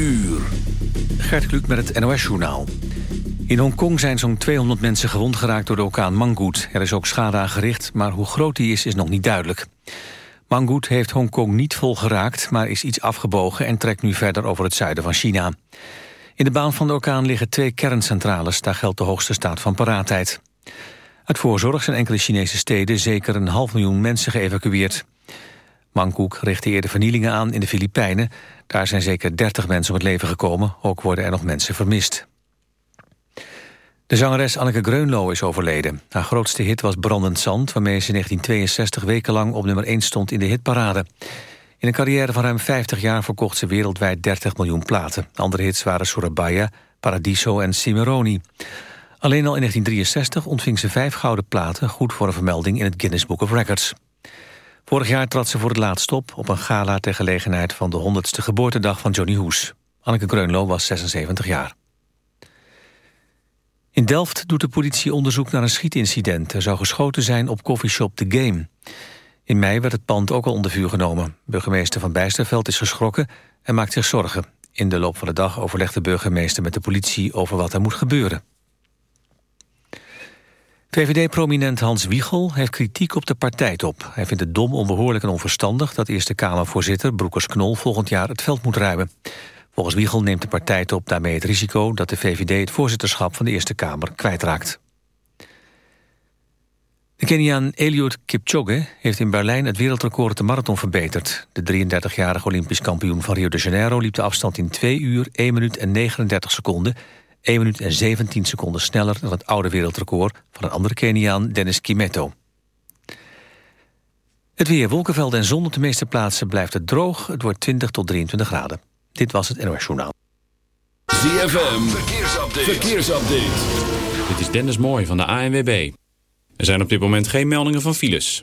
uur. Gert Kluk met het NOS-journaal. In Hongkong zijn zo'n 200 mensen gewond geraakt door de orkaan Manggoed. Er is ook schade aangericht, maar hoe groot die is, is nog niet duidelijk. Manggoed heeft Hongkong niet vol geraakt, maar is iets afgebogen... en trekt nu verder over het zuiden van China. In de baan van de orkaan liggen twee kerncentrales. Daar geldt de hoogste staat van paraatheid. Uit voorzorg zijn enkele Chinese steden zeker een half miljoen mensen geëvacueerd. Mangkoek richtte eerder vernielingen aan in de Filipijnen. Daar zijn zeker 30 mensen om het leven gekomen. Ook worden er nog mensen vermist. De zangeres Anneke Greunlo is overleden. Haar grootste hit was Brandend Zand... waarmee ze in 1962 wekenlang op nummer 1 stond in de hitparade. In een carrière van ruim 50 jaar verkocht ze wereldwijd 30 miljoen platen. Andere hits waren Surabaya, Paradiso en Cimarroni. Alleen al in 1963 ontving ze vijf gouden platen... goed voor een vermelding in het Guinness Book of Records. Vorig jaar trad ze voor het laatst op op een gala ter gelegenheid van de 100ste geboortedag van Johnny Hoes. Anneke Greunlo was 76 jaar. In Delft doet de politie onderzoek naar een schietincident. Er zou geschoten zijn op koffieshop The Game. In mei werd het pand ook al onder vuur genomen. Burgemeester Van Bijsterveld is geschrokken en maakt zich zorgen. In de loop van de dag overlegt de burgemeester met de politie over wat er moet gebeuren. VVD-prominent Hans Wiegel heeft kritiek op de partijtop. Hij vindt het dom, onbehoorlijk en onverstandig... dat Eerste Kamervoorzitter Broekers-Knol volgend jaar het veld moet ruimen. Volgens Wiegel neemt de partijtop daarmee het risico... dat de VVD het voorzitterschap van de Eerste Kamer kwijtraakt. De Keniaan Eliud Kipchoge heeft in Berlijn het wereldrecord de marathon verbeterd. De 33-jarige Olympisch kampioen van Rio de Janeiro liep de afstand in 2 uur, 1 minuut en 39 seconden... 1 minuut en 17 seconden sneller dan het oude wereldrecord... van een andere Keniaan, Dennis Kimetto. Het weer, wolkenvelden en zon op de meeste plaatsen blijft het droog. Het wordt 20 tot 23 graden. Dit was het NOS Journaal. ZFM, verkeersupdate. verkeersupdate. Dit is Dennis Mooij van de ANWB. Er zijn op dit moment geen meldingen van files.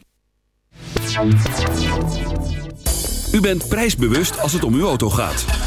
U bent prijsbewust als het om uw auto gaat.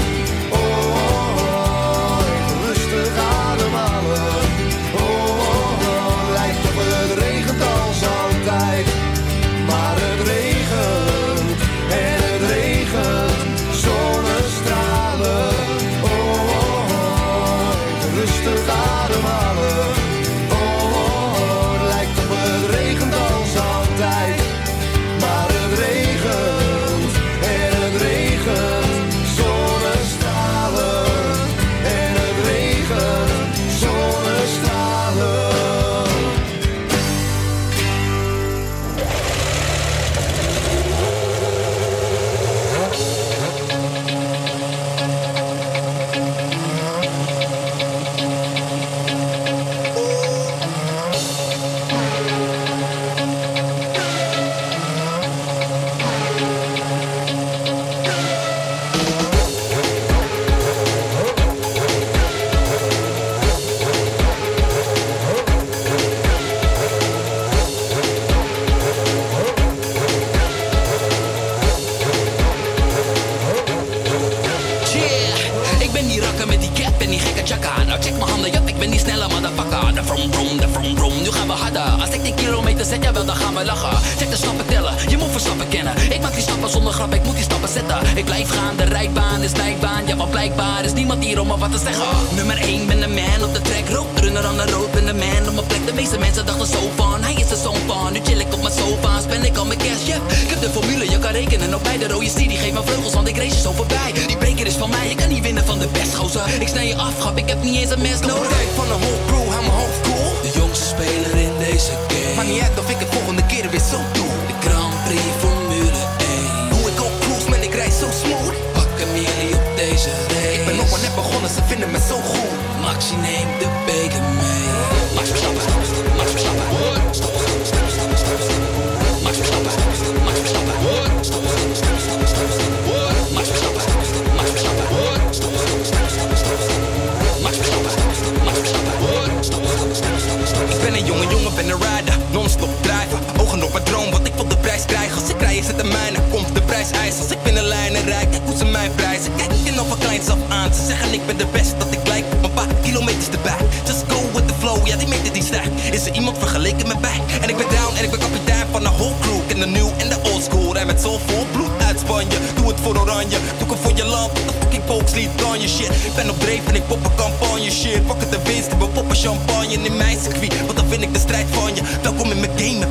game.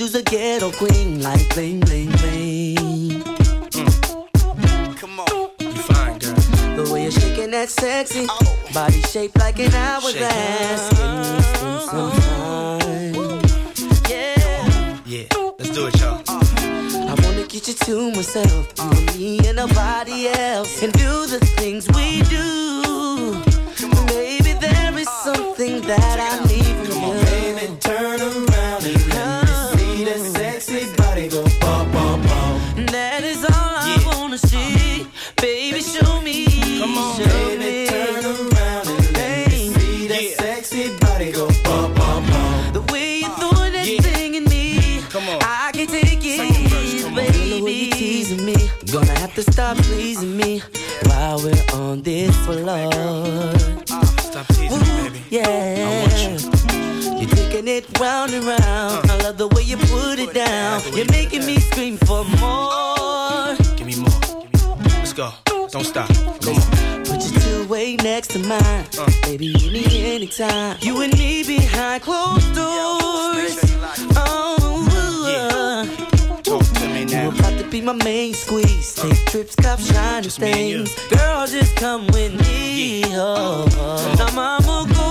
You's a ghetto queen, like bling, bling, bling. Mm. Come on, you fine, girl. The way you're shaking that sexy oh. body shaped like an hourglass. Give me some time. Yeah. Yeah, let's do it, y'all. I wanna get you to myself, uh. me and nobody else, and do the things we do Maybe there is something that I need anytime. You and me behind closed doors. Oh, yeah. Talk to me now. You about to be my main squeeze. Take uh. trips, cop shiny things. Girl, just come with me. Yeah. Oh, oh. Now, mama, go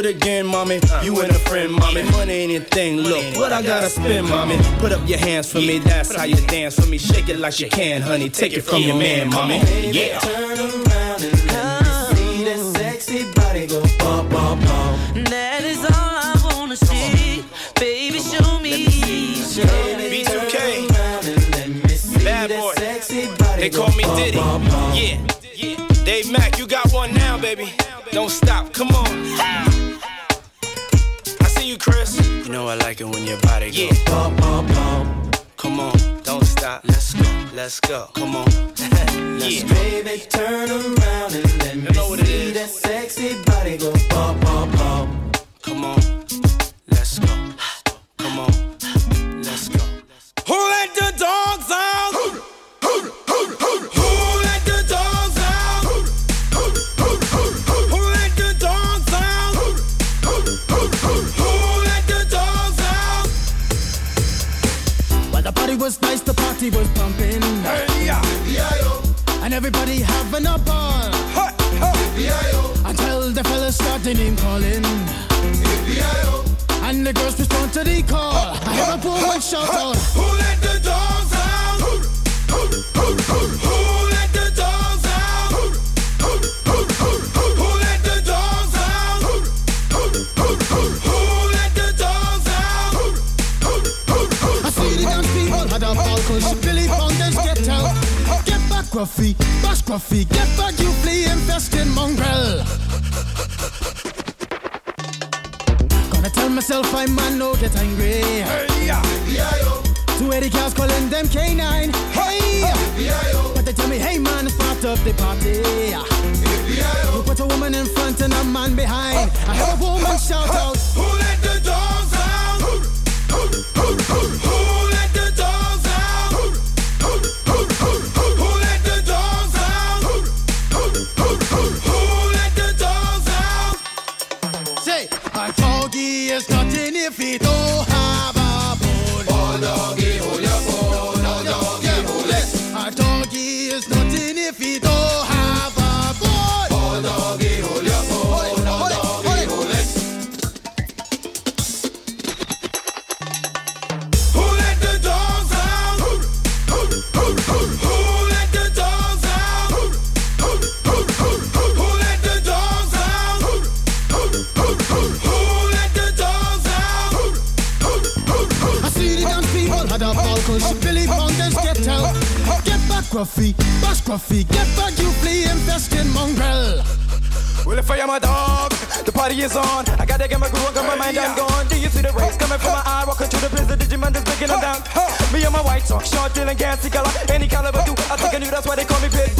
It again, mommy. You and a friend, mommy. Money ain't a thing. Look, what I gotta spend, mommy. Put up your hands for me. That's how you dance for me. Shake it like you can, honey. Take it from your man, mommy. Yeah. Turn around and let me see that sexy body go bum, bum, bum. That is all I wanna see. Baby, show me. Show me. B2K. Bad boy. They call me Diddy. Yeah. Know I like it when your body goes yeah. bum, bum, bum. Come on, don't stop. Let's go, let's go. Come on. let's yeah. Baby, turn around and let me know see that sexy body go bum, bum, bum. Come on, was nice, the party was pumping. Hey, yeah. And everybody having a ball. Hey, hey. Until the fellas started name calling. And the girls respond to the call. I hear a woman shout out. Who let the Gruffy, bash Gruffy, get back, you flea infested mongrel. Gonna tell myself I man no get angry. Hey, yeah, B-I-O. Two Eddie cows calling them K9. Hey, B-I-O. But they tell me, hey man, part of the party. B-I-O. You put a woman in front and a man behind. I heard a woman shout out. Who let the dogs out? Who let En ik color, any caliber do. I think I knew that's why they call me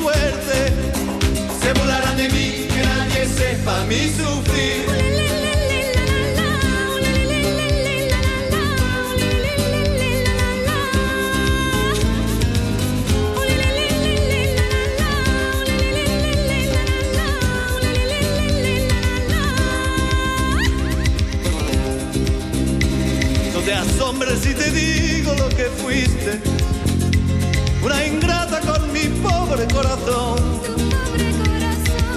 suerte. Se burlarán de mí, que nadie sepa mi sufrir.